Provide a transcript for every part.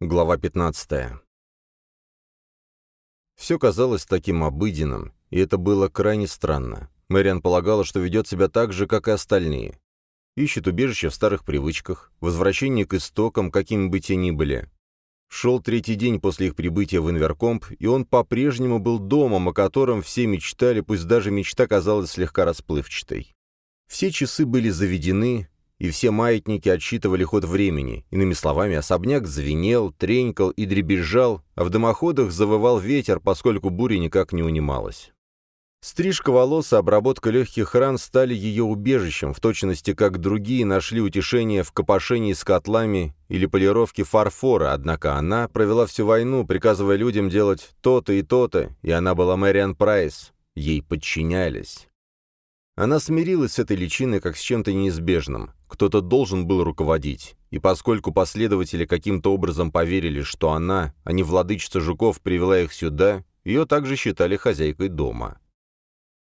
Глава 15. Все казалось таким обыденным, и это было крайне странно. Мэриан полагала, что ведет себя так же, как и остальные. Ищет убежище в старых привычках, возвращение к истокам, какими бы те ни были. Шел третий день после их прибытия в Инверкомп, и он по-прежнему был домом, о котором все мечтали, пусть даже мечта казалась слегка расплывчатой. Все часы были заведены, и все маятники отсчитывали ход времени. Иными словами, особняк звенел, тренькал и дребезжал, а в дымоходах завывал ветер, поскольку буря никак не унималась. Стрижка волос и обработка легких ран стали ее убежищем, в точности как другие нашли утешение в копошении с котлами или полировке фарфора, однако она провела всю войну, приказывая людям делать то-то и то-то, и она была Мэриан Прайс. Ей подчинялись. Она смирилась с этой личиной как с чем-то неизбежным. Кто-то должен был руководить. И поскольку последователи каким-то образом поверили, что она, а не владычица жуков, привела их сюда, ее также считали хозяйкой дома.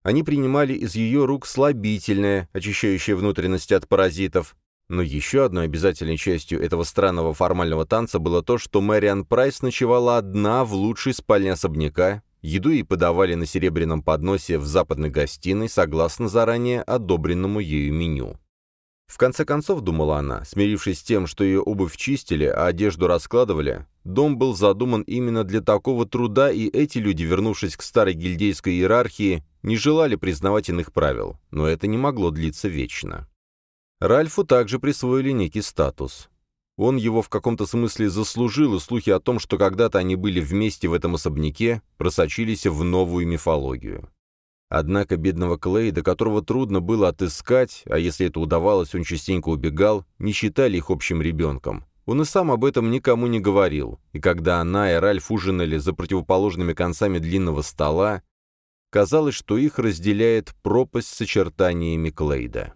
Они принимали из ее рук слабительное, очищающее внутренности от паразитов, но еще одной обязательной частью этого странного формального танца было то, что Мэриан Прайс ночевала одна в лучшей спальне особняка, еду ей подавали на серебряном подносе в западной гостиной согласно заранее одобренному ею меню. В конце концов, думала она, смирившись с тем, что ее обувь чистили, а одежду раскладывали, дом был задуман именно для такого труда, и эти люди, вернувшись к старой гильдейской иерархии, не желали признавать иных правил, но это не могло длиться вечно. Ральфу также присвоили некий статус. Он его в каком-то смысле заслужил, и слухи о том, что когда-то они были вместе в этом особняке, просочились в новую мифологию. Однако бедного Клейда, которого трудно было отыскать, а если это удавалось, он частенько убегал, не считали их общим ребенком. Он и сам об этом никому не говорил, и когда она и Ральф ужинали за противоположными концами длинного стола, казалось, что их разделяет пропасть с очертаниями Клейда.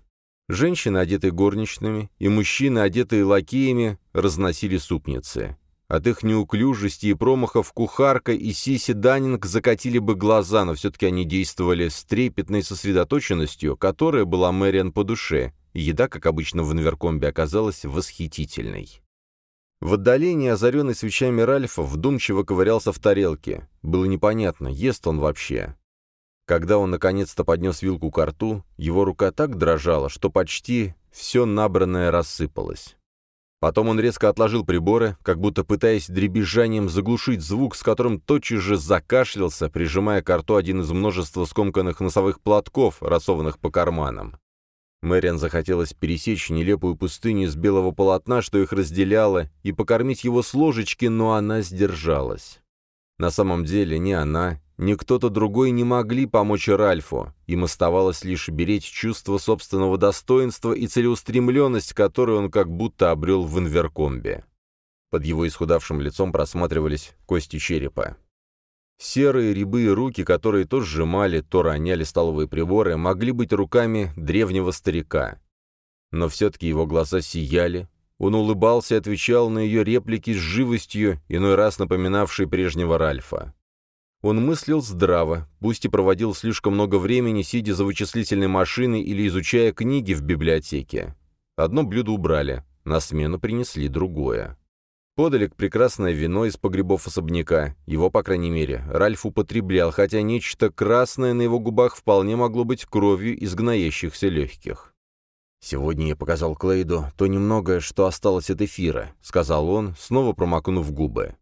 Женщины, одетые горничными, и мужчины, одетые лакеями, разносили супницы. От их неуклюжести и промахов кухарка и Сиси Даннинг закатили бы глаза, но все-таки они действовали с трепетной сосредоточенностью, которая была Мэриан по душе, еда, как обычно в Инверкомбе, оказалась восхитительной. В отдалении, озаренный свечами Ральфа, вдумчиво ковырялся в тарелке. Было непонятно, ест он вообще. Когда он наконец-то поднес вилку к рту, его рука так дрожала, что почти все набранное рассыпалось. Потом он резко отложил приборы, как будто пытаясь дребезжанием заглушить звук, с которым тотчас же закашлялся, прижимая к рту один из множества скомканных носовых платков, рассованных по карманам. Мэриан захотелось пересечь нелепую пустыню из белого полотна, что их разделяло, и покормить его с ложечки, но она сдержалась. На самом деле ни она, ни кто-то другой не могли помочь Ральфу, им оставалось лишь беречь чувство собственного достоинства и целеустремленность, которую он как будто обрел в инверкомбе. Под его исхудавшим лицом просматривались кости черепа. Серые рябые руки, которые то сжимали, то роняли столовые приборы, могли быть руками древнего старика. Но все-таки его глаза сияли, он улыбался и отвечал на ее реплики с живостью, иной раз напоминавшей прежнего Ральфа. Он мыслил здраво, пусть и проводил слишком много времени, сидя за вычислительной машиной или изучая книги в библиотеке. Одно блюдо убрали, на смену принесли другое. Подали прекрасное вино из погребов особняка. Его, по крайней мере, Ральф употреблял, хотя нечто красное на его губах вполне могло быть кровью из гноящихся легких. «Сегодня я показал Клейду то немногое, что осталось от эфира», — сказал он, снова промокнув губы.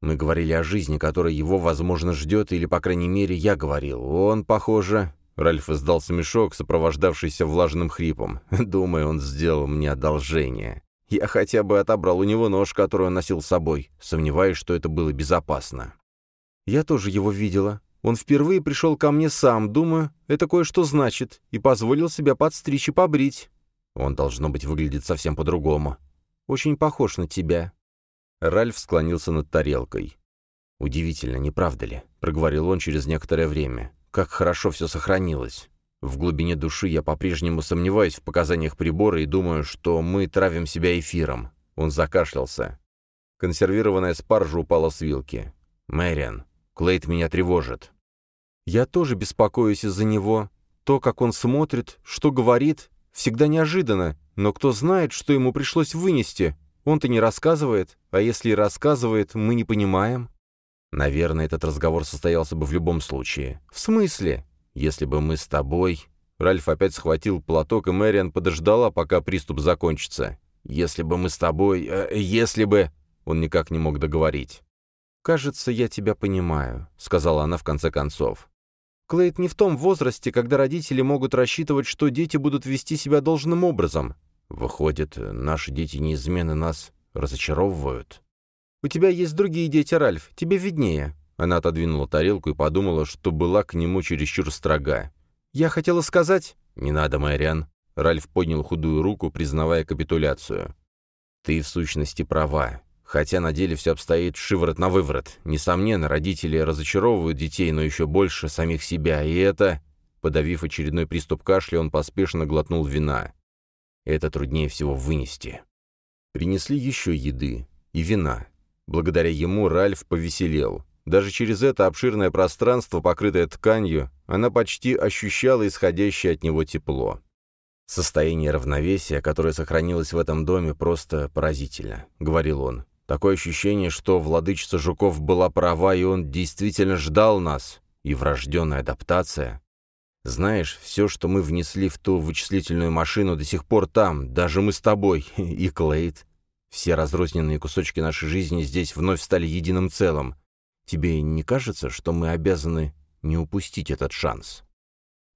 Мы говорили о жизни, которая его, возможно, ждет, или, по крайней мере, я говорил. Он, похоже... Ральф издал смешок, сопровождавшийся влажным хрипом. Думаю, он сделал мне одолжение. Я хотя бы отобрал у него нож, который он носил с собой, сомневаюсь, что это было безопасно. Я тоже его видела. Он впервые пришел ко мне сам, думаю, это кое-что значит, и позволил себя подстричь и побрить. Он, должно быть, выглядит совсем по-другому. Очень похож на тебя. Ральф склонился над тарелкой. «Удивительно, не правда ли?» — проговорил он через некоторое время. «Как хорошо все сохранилось. В глубине души я по-прежнему сомневаюсь в показаниях прибора и думаю, что мы травим себя эфиром». Он закашлялся. Консервированная спаржа упала с вилки. «Мэриан, Клейт меня тревожит». «Я тоже беспокоюсь из-за него. То, как он смотрит, что говорит, всегда неожиданно, но кто знает, что ему пришлось вынести. Он-то не рассказывает, а если и рассказывает, мы не понимаем». «Наверное, этот разговор состоялся бы в любом случае». «В смысле?» «Если бы мы с тобой...» Ральф опять схватил платок, и Мэриан подождала, пока приступ закончится. «Если бы мы с тобой... Э, если бы...» Он никак не мог договорить. «Кажется, я тебя понимаю», — сказала она в конце концов. «Клейд не в том возрасте, когда родители могут рассчитывать, что дети будут вести себя должным образом. Выходит, наши дети неизменно нас разочаровывают». «У тебя есть другие дети, Ральф, тебе виднее». Она отодвинула тарелку и подумала, что была к нему чересчур строга. «Я хотела сказать...» «Не надо, Мэриан». Ральф поднял худую руку, признавая капитуляцию. «Ты в сущности права. Хотя на деле все обстоит шиворот на выворот. Несомненно, родители разочаровывают детей, но еще больше самих себя. И это... Подавив очередной приступ кашля, он поспешно глотнул вина. Это труднее всего вынести. Принесли еще еды и вина. Благодаря ему Ральф повеселел. Даже через это обширное пространство, покрытое тканью, она почти ощущала исходящее от него тепло. «Состояние равновесия, которое сохранилось в этом доме, просто поразительно», — говорил он. «Такое ощущение, что владычица Жуков была права, и он действительно ждал нас. И врожденная адаптация. Знаешь, все, что мы внесли в ту вычислительную машину, до сих пор там, даже мы с тобой, и Клейд. Все разрозненные кусочки нашей жизни здесь вновь стали единым целым. Тебе не кажется, что мы обязаны не упустить этот шанс?»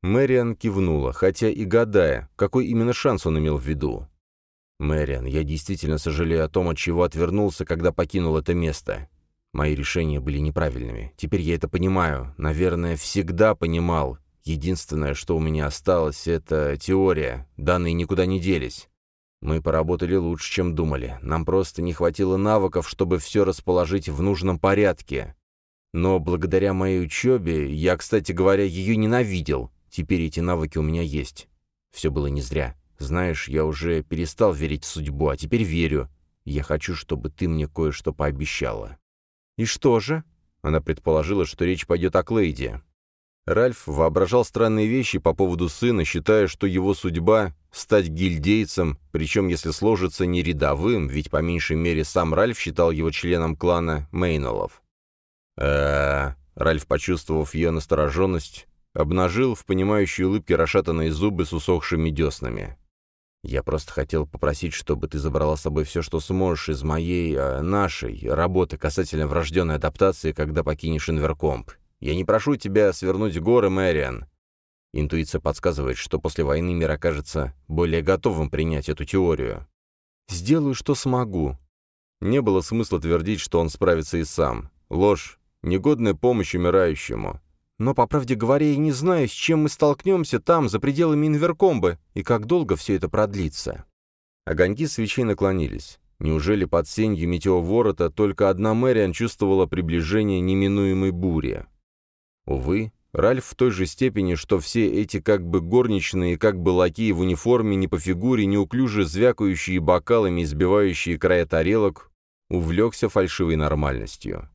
Мэриан кивнула, хотя и гадая, какой именно шанс он имел в виду. «Мэриан, я действительно сожалею о том, от чего отвернулся, когда покинул это место. Мои решения были неправильными. Теперь я это понимаю. Наверное, всегда понимал. Единственное, что у меня осталось, это теория. Данные никуда не делись. Мы поработали лучше, чем думали. Нам просто не хватило навыков, чтобы все расположить в нужном порядке. Но благодаря моей учебе, я, кстати говоря, ее ненавидел. Теперь эти навыки у меня есть. Все было не зря. Знаешь, я уже перестал верить в судьбу, а теперь верю. Я хочу, чтобы ты мне кое-что пообещала». «И что же?» Она предположила, что речь пойдет о Клейде. Ральф воображал странные вещи по поводу сына, считая, что его судьба — стать гильдейцем, причем если сложится не рядовым, ведь по меньшей мере сам Ральф считал его членом клана Мейнолов э Ральф, почувствовав ее настороженность, обнажил в понимающей улыбке расшатанные зубы с усохшими деснами. «Я просто хотел попросить, чтобы ты забрала с собой все, что сможешь из моей, э, нашей работы касательно врожденной адаптации, когда покинешь Инверкомп. Я не прошу тебя свернуть горы, Мэриан. Интуиция подсказывает, что после войны мир окажется более готовым принять эту теорию. Сделаю, что смогу». Не было смысла твердить, что он справится и сам. Ложь негодная помощь умирающему. Но, по правде говоря, я не знаю, с чем мы столкнемся там, за пределами Инверкомбы, и как долго все это продлится». Огоньки свечей наклонились. Неужели под сенью метеоворота только одна Мэриан чувствовала приближение неминуемой бури? Увы, Ральф в той же степени, что все эти как бы горничные, как бы лакеи в униформе, не по фигуре, неуклюже звякающие бокалами и сбивающие края тарелок, увлекся фальшивой нормальностью.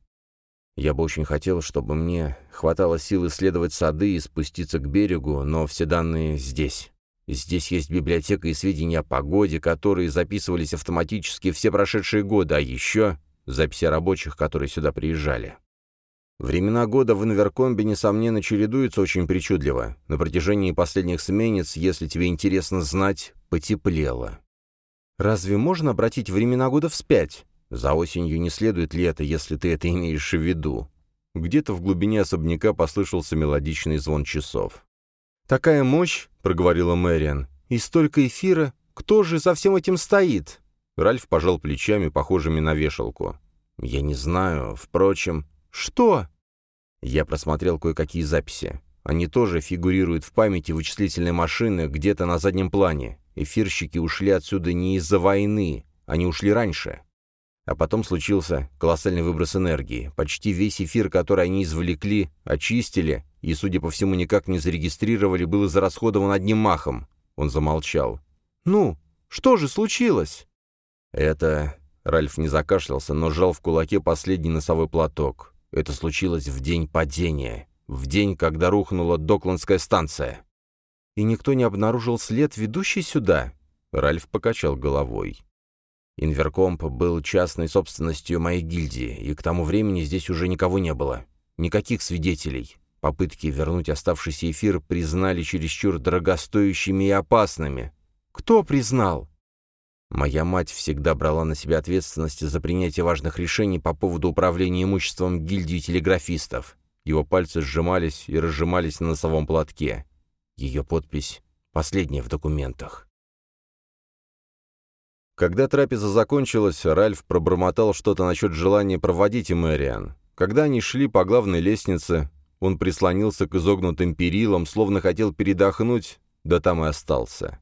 Я бы очень хотел, чтобы мне хватало сил исследовать сады и спуститься к берегу, но все данные здесь. Здесь есть библиотека и сведения о погоде, которые записывались автоматически все прошедшие годы, а еще записи рабочих, которые сюда приезжали. Времена года в Инверкомбе, несомненно, чередуются очень причудливо. На протяжении последних сменец, если тебе интересно знать, потеплело. Разве можно обратить времена года вспять? За осенью не следует лето, если ты это имеешь в виду. Где-то в глубине особняка послышался мелодичный звон часов. «Такая мощь», — проговорила Мэриан, — «и столько эфира. Кто же за всем этим стоит?» Ральф пожал плечами, похожими на вешалку. «Я не знаю. Впрочем...» «Что?» Я просмотрел кое-какие записи. Они тоже фигурируют в памяти вычислительной машины где-то на заднем плане. Эфирщики ушли отсюда не из-за войны, они ушли раньше. А потом случился колоссальный выброс энергии. Почти весь эфир, который они извлекли, очистили, и, судя по всему, никак не зарегистрировали, был израсходован одним махом. Он замолчал. «Ну, что же случилось?» «Это...» Ральф не закашлялся, но сжал в кулаке последний носовой платок. «Это случилось в день падения. В день, когда рухнула Докландская станция». «И никто не обнаружил след, ведущий сюда?» Ральф покачал головой. Инверкомп был частной собственностью моей гильдии, и к тому времени здесь уже никого не было. Никаких свидетелей. Попытки вернуть оставшийся эфир признали чересчур дорогостоящими и опасными. Кто признал? Моя мать всегда брала на себя ответственность за принятие важных решений по поводу управления имуществом гильдии телеграфистов. Его пальцы сжимались и разжимались на носовом платке. Ее подпись — последняя в документах. Когда трапеза закончилась, Ральф пробормотал что-то насчет желания проводить Мэриан. Когда они шли по главной лестнице, он прислонился к изогнутым перилам, словно хотел передохнуть, да там и остался.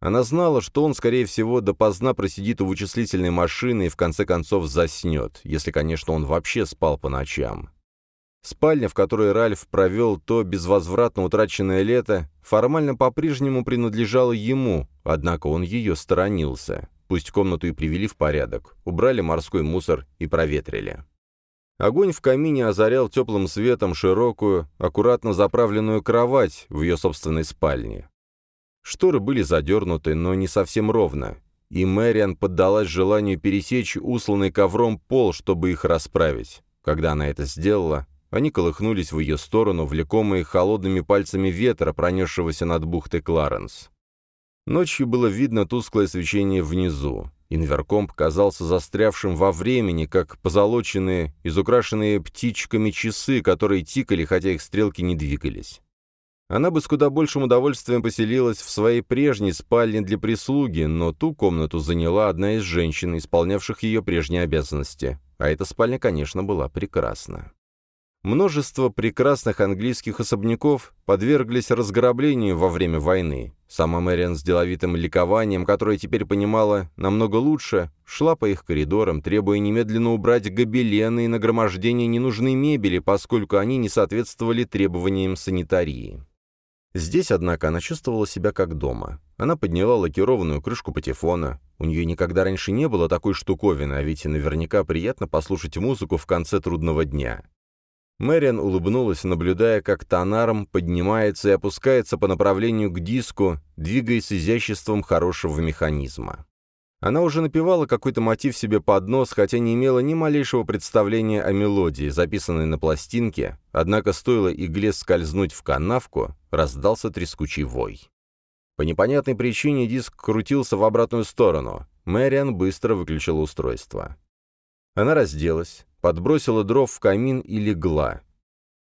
Она знала, что он, скорее всего, допоздна просидит у вычислительной машины и в конце концов заснет, если, конечно, он вообще спал по ночам. Спальня, в которой Ральф провел то безвозвратно утраченное лето, формально по-прежнему принадлежала ему, однако он ее сторонился. Пусть комнату и привели в порядок, убрали морской мусор и проветрили. Огонь в камине озарял теплым светом широкую, аккуратно заправленную кровать в ее собственной спальне. Шторы были задернуты, но не совсем ровно, и Мэриан поддалась желанию пересечь усланный ковром пол, чтобы их расправить. Когда она это сделала, они колыхнулись в ее сторону, влекомые холодными пальцами ветра, пронесшегося над бухтой Кларенс. Ночью было видно тусклое свечение внизу. Инверкомп казался застрявшим во времени, как позолоченные, изукрашенные птичками часы, которые тикали, хотя их стрелки не двигались. Она бы с куда большим удовольствием поселилась в своей прежней спальне для прислуги, но ту комнату заняла одна из женщин, исполнявших ее прежние обязанности. А эта спальня, конечно, была прекрасна. Множество прекрасных английских особняков подверглись разграблению во время войны. Сама Мэриан с деловитым ликованием, которое теперь понимала намного лучше, шла по их коридорам, требуя немедленно убрать гобелены и нагромождение ненужной мебели, поскольку они не соответствовали требованиям санитарии. Здесь, однако, она чувствовала себя как дома. Она подняла лакированную крышку патефона. У нее никогда раньше не было такой штуковины, а ведь наверняка приятно послушать музыку в конце трудного дня. Мэриан улыбнулась, наблюдая, как тонаром поднимается и опускается по направлению к диску, двигаясь с изяществом хорошего механизма. Она уже напевала какой-то мотив себе под нос, хотя не имела ни малейшего представления о мелодии, записанной на пластинке, однако стоило игле скользнуть в канавку, раздался трескучий вой. По непонятной причине диск крутился в обратную сторону. Мэриан быстро выключила устройство. Она разделась, подбросила дров в камин и легла.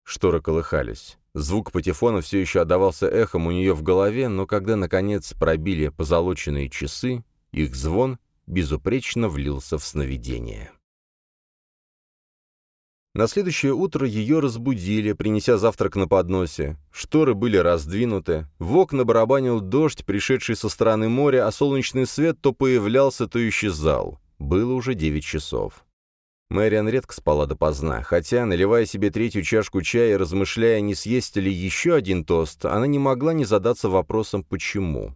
Шторы колыхались. Звук патефона все еще отдавался эхом у нее в голове, но когда, наконец, пробили позолоченные часы, их звон безупречно влился в сновидение. На следующее утро ее разбудили, принеся завтрак на подносе. Шторы были раздвинуты, в окна барабанил дождь, пришедший со стороны моря, а солнечный свет то появлялся, то исчезал. Было уже девять часов. Мэриан редко спала допоздна, хотя, наливая себе третью чашку чая и размышляя, не съесть ли еще один тост, она не могла не задаться вопросом «почему?».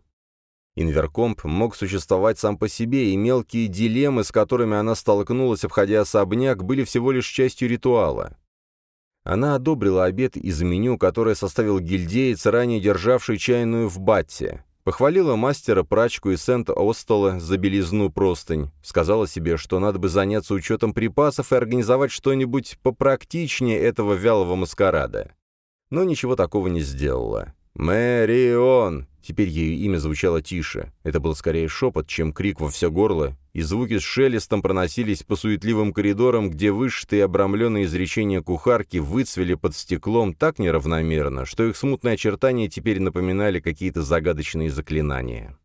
Инверкомп мог существовать сам по себе, и мелкие дилеммы, с которыми она столкнулась, обходя особняк, были всего лишь частью ритуала. Она одобрила обед из меню, которое составил гильдеец, ранее державший чайную в Батте. Похвалила мастера прачку из Сент-Остола за белизну простынь. Сказала себе, что надо бы заняться учетом припасов и организовать что-нибудь попрактичнее этого вялого маскарада. Но ничего такого не сделала. «Мэрион!» Теперь ее имя звучало тише. Это был скорее шепот, чем крик во все горло, и звуки с шелестом проносились по суетливым коридорам, где вышитые обрамленные изречения кухарки выцвели под стеклом так неравномерно, что их смутные очертания теперь напоминали какие-то загадочные заклинания.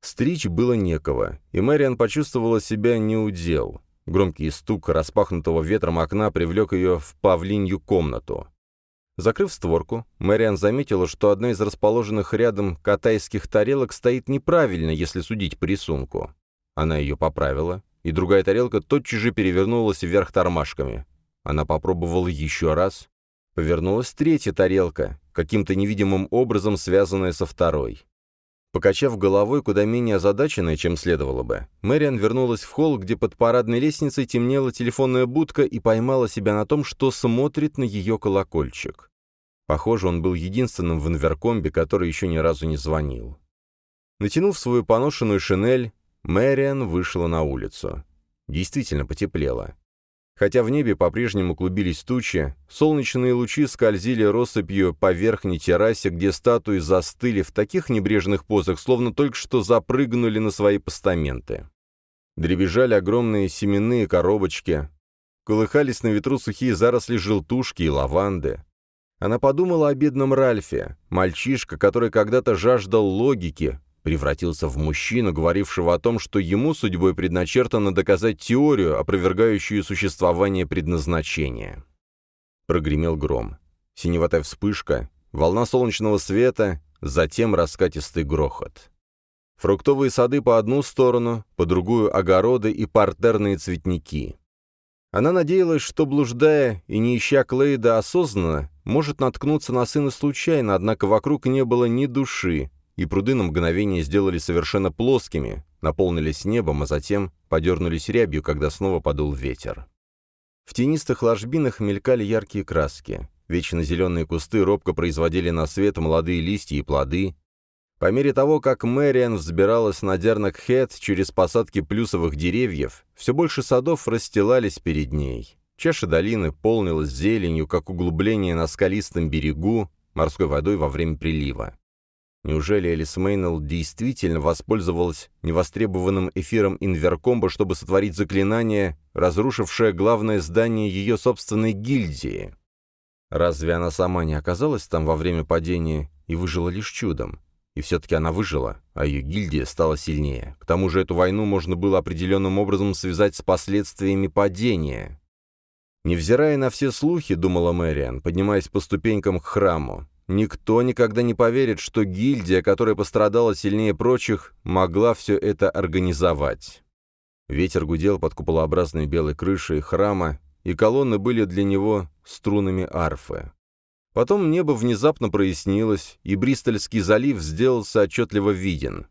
Стричь было некого, и Мэриан почувствовала себя неудел. Громкий стук распахнутого ветром окна привлек ее в павлинью комнату. Закрыв створку, Мэриан заметила, что одна из расположенных рядом катайских тарелок стоит неправильно, если судить по рисунку. Она ее поправила, и другая тарелка тотчас же перевернулась вверх тормашками. Она попробовала еще раз. Повернулась третья тарелка, каким-то невидимым образом связанная со второй. Покачав головой куда менее озадаченная, чем следовало бы, Мэриан вернулась в холл, где под парадной лестницей темнела телефонная будка и поймала себя на том, что смотрит на ее колокольчик. Похоже, он был единственным в инверкомбе, который еще ни разу не звонил. Натянув свою поношенную шинель, Мэриан вышла на улицу. Действительно потеплело. Хотя в небе по-прежнему клубились тучи, солнечные лучи скользили россыпью по верхней террасе, где статуи застыли в таких небрежных позах, словно только что запрыгнули на свои постаменты. Дребезжали огромные семенные коробочки, колыхались на ветру сухие заросли желтушки и лаванды. Она подумала о бедном Ральфе, мальчишка, который когда-то жаждал логики, превратился в мужчину, говорившего о том, что ему судьбой предначертано доказать теорию, опровергающую существование предназначения. Прогремел гром. Синеватая вспышка, волна солнечного света, затем раскатистый грохот. Фруктовые сады по одну сторону, по другую — огороды и партерные цветники. Она надеялась, что, блуждая и не ища Клейда осознанно, может наткнуться на сына случайно, однако вокруг не было ни души, и пруды на мгновение сделали совершенно плоскими, наполнились небом, а затем подернулись рябью, когда снова подул ветер. В тенистых ложбинах мелькали яркие краски. Вечно зеленые кусты робко производили на свет молодые листья и плоды, по мере того, как Мэриан взбиралась на Дернак-Хэт через посадки плюсовых деревьев, все больше садов расстилались перед ней. Чаша долины полнилась зеленью, как углубление на скалистом берегу, морской водой во время прилива. Неужели Элис Мейнелл действительно воспользовалась невостребованным эфиром инверкомба, чтобы сотворить заклинание, разрушившее главное здание ее собственной гильдии? Разве она сама не оказалась там во время падения и выжила лишь чудом? И все-таки она выжила, а ее гильдия стала сильнее. К тому же эту войну можно было определенным образом связать с последствиями падения. Невзирая на все слухи, думала Мэриан, поднимаясь по ступенькам к храму, никто никогда не поверит, что гильдия, которая пострадала сильнее прочих, могла все это организовать. Ветер гудел под куполообразной белой крышей храма, и колонны были для него струнами арфы. Потом небо внезапно прояснилось, и Бристольский залив сделался отчетливо виден.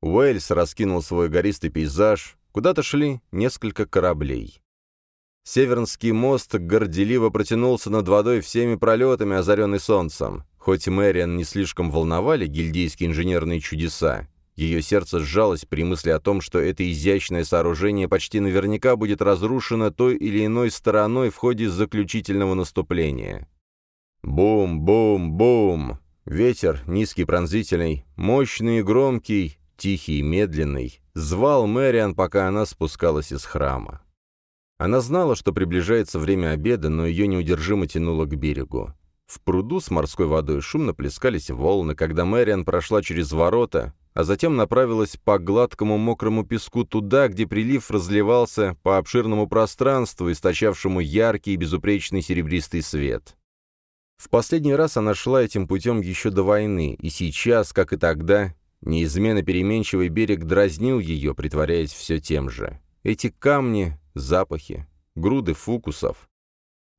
Уэльс раскинул свой гористый пейзаж, куда-то шли несколько кораблей. Севернский мост горделиво протянулся над водой всеми пролетами, озаренный солнцем. Хоть Мэриан не слишком волновали гильдейские инженерные чудеса, ее сердце сжалось при мысли о том, что это изящное сооружение почти наверняка будет разрушено той или иной стороной в ходе заключительного наступления. Бум-бум-бум! Ветер, низкий пронзительный, мощный и громкий, тихий и медленный, звал Мэриан, пока она спускалась из храма. Она знала, что приближается время обеда, но ее неудержимо тянуло к берегу. В пруду с морской водой шумно плескались волны, когда Мэриан прошла через ворота, а затем направилась по гладкому мокрому песку туда, где прилив разливался по обширному пространству, источавшему яркий и безупречный серебристый свет. В последний раз она шла этим путем еще до войны, и сейчас, как и тогда, неизменно переменчивый берег дразнил ее, притворяясь все тем же. Эти камни, запахи, груды фукусов.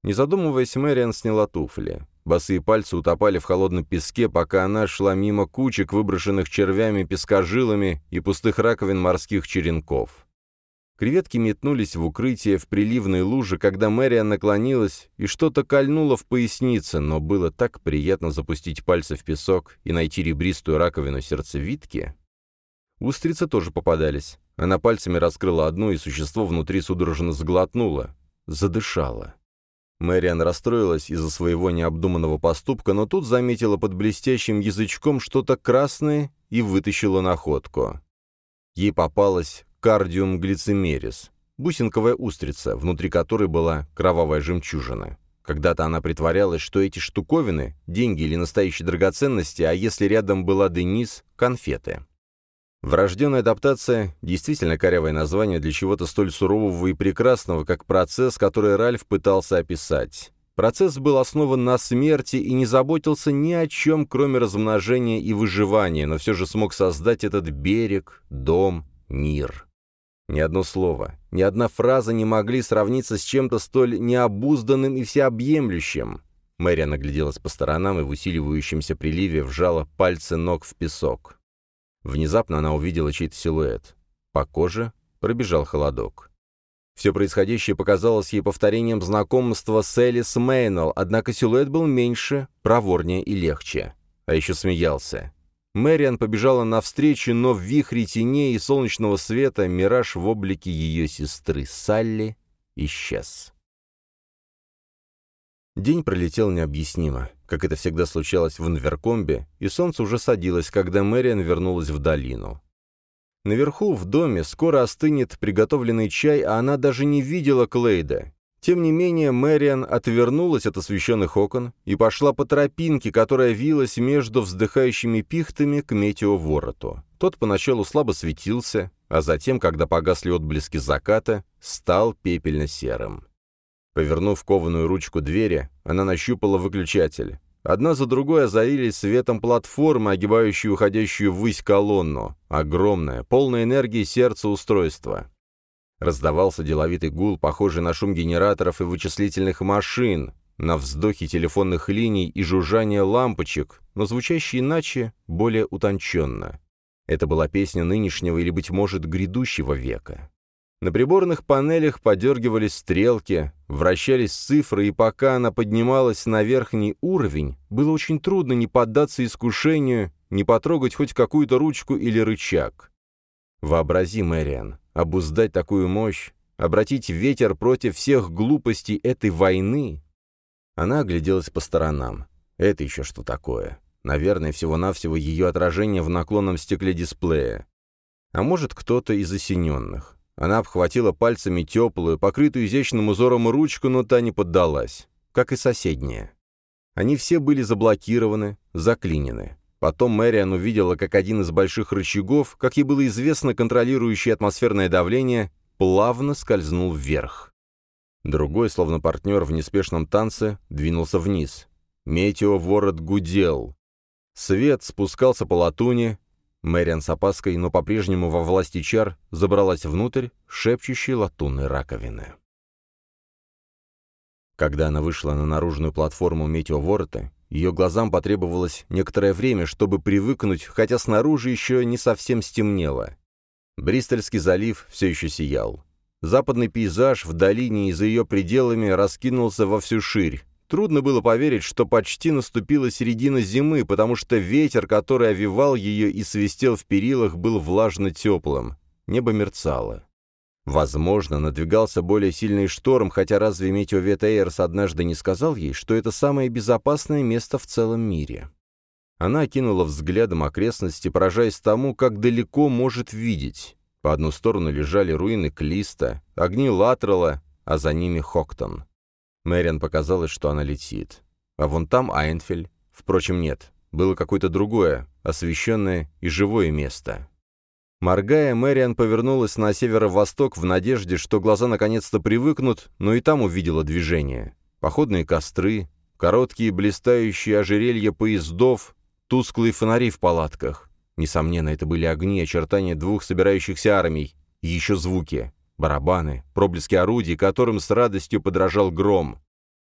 Не задумываясь, Мэриан сняла туфли. Босые пальцы утопали в холодном песке, пока она шла мимо кучек, выброшенных червями, пескожилами и пустых раковин морских черенков. Креветки метнулись в укрытие в приливной луже, когда Мэриан наклонилась и что-то кольнуло в пояснице, но было так приятно запустить пальцы в песок и найти ребристую раковину сердцевидки. Устрицы тоже попадались. Она пальцами раскрыла одну, и существо внутри судорожно сглотнуло, задышало. Мэриан расстроилась из-за своего необдуманного поступка, но тут заметила под блестящим язычком что-то красное и вытащила находку. Ей попалась кардиум глицемерис, бусинковая устрица, внутри которой была кровавая жемчужина. Когда-то она притворялась, что эти штуковины — деньги или настоящие драгоценности, а если рядом была Денис — конфеты. Врожденная адаптация — действительно корявое название для чего-то столь сурового и прекрасного, как процесс, который Ральф пытался описать. Процесс был основан на смерти и не заботился ни о чем, кроме размножения и выживания, но все же смог создать этот берег, дом, мир. Ни одно слово, ни одна фраза не могли сравниться с чем-то столь необузданным и всеобъемлющим. Мэри нагляделась по сторонам и в усиливающемся приливе вжала пальцы ног в песок. Внезапно она увидела чей-то силуэт. По коже пробежал холодок. Все происходящее показалось ей повторением знакомства с Элис Мейнелл, однако силуэт был меньше, проворнее и легче. А еще смеялся. Мэриан побежала навстречу, но в вихре теней и солнечного света мираж в облике ее сестры Салли исчез. День пролетел необъяснимо, как это всегда случалось в Инверкомбе, и солнце уже садилось, когда Мэриан вернулась в долину. Наверху, в доме, скоро остынет приготовленный чай, а она даже не видела Клейда. Тем не менее, Мэриан отвернулась от освещенных окон и пошла по тропинке, которая вилась между вздыхающими пихтами к метеовороту. Тот поначалу слабо светился, а затем, когда погасли отблески заката, стал пепельно-серым. Повернув кованую ручку двери, она нащупала выключатель. Одна за другой озарились светом платформы, огибающей уходящую ввысь колонну. Огромное, полное энергии сердце устройства. Раздавался деловитый гул, похожий на шум генераторов и вычислительных машин, на вздохи телефонных линий и жужжание лампочек, но звучащий иначе, более утонченно. Это была песня нынешнего или, быть может, грядущего века. На приборных панелях подергивались стрелки, вращались цифры, и пока она поднималась на верхний уровень, было очень трудно не поддаться искушению, не потрогать хоть какую-то ручку или рычаг. Вообрази, Мэриан, обуздать такую мощь, обратить ветер против всех глупостей этой войны. Она огляделась по сторонам. Это еще что такое? Наверное, всего-навсего ее отражение в наклонном стекле дисплея. А может, кто-то из осененных. Она обхватила пальцами теплую, покрытую изящным узором ручку, но та не поддалась, как и соседняя. Они все были заблокированы, заклинены. Потом Мэриан увидела, как один из больших рычагов, как ей было известно, контролирующий атмосферное давление, плавно скользнул вверх. Другой, словно партнер в неспешном танце, двинулся вниз. Метеоворот гудел. Свет спускался по латуни. Мэриан с опаской, но по-прежнему во власти чар, забралась внутрь шепчущей латунной раковины. Когда она вышла на наружную платформу метеоворота, ее глазам потребовалось некоторое время, чтобы привыкнуть, хотя снаружи еще не совсем стемнело. Бристольский залив все еще сиял. Западный пейзаж в долине и за ее пределами раскинулся во всю ширь. Трудно было поверить, что почти наступила середина зимы, потому что ветер, который овивал ее и свистел в перилах, был влажно-теплым. Небо мерцало. Возможно, надвигался более сильный шторм, хотя разве Метеовет Эйрс однажды не сказал ей, что это самое безопасное место в целом мире? Она окинула взглядом окрестности, поражаясь тому, как далеко может видеть. По одну сторону лежали руины Клиста, огни Латрала, а за ними Хоктон. Мэриан показалось, что она летит. А вон там Айнфель. Впрочем, нет. Было какое-то другое, освещенное и живое место. Моргая, Мэриан повернулась на северо-восток в надежде, что глаза наконец-то привыкнут, но и там увидела движение. Походные костры, короткие блистающие ожерелья поездов, тусклые фонари в палатках. Несомненно, это были огни, очертания двух собирающихся армий. Еще звуки. Барабаны, проблески орудий, которым с радостью подражал гром.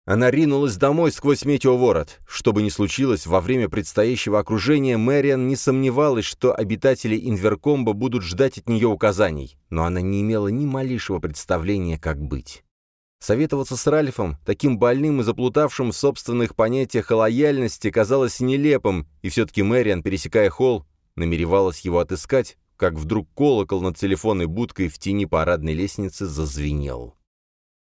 Она ринулась домой сквозь метеоворот. Что бы ни случилось, во время предстоящего окружения Мэриан не сомневалась, что обитатели Инверкомба будут ждать от нее указаний, но она не имела ни малейшего представления, как быть. Советоваться с Ральфом, таким больным и заплутавшим в собственных понятиях о лояльности, казалось нелепым, и все-таки Мэриан, пересекая холл, намеревалась его отыскать, как вдруг колокол над телефонной будкой в тени парадной лестницы зазвенел.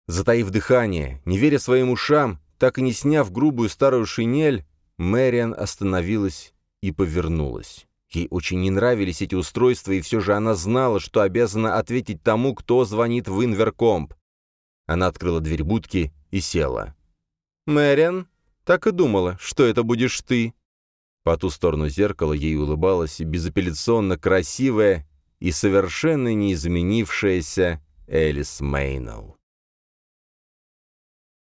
Затаив дыхание, не веря своим ушам, так и не сняв грубую старую шинель, Мэриан остановилась и повернулась. Ей очень не нравились эти устройства, и все же она знала, что обязана ответить тому, кто звонит в Инверкомп. Она открыла дверь будки и села. «Мэриан, так и думала, что это будешь ты». По ту сторону зеркала ей улыбалась безапелляционно красивая и совершенно неизменившаяся Элис Мейнелл.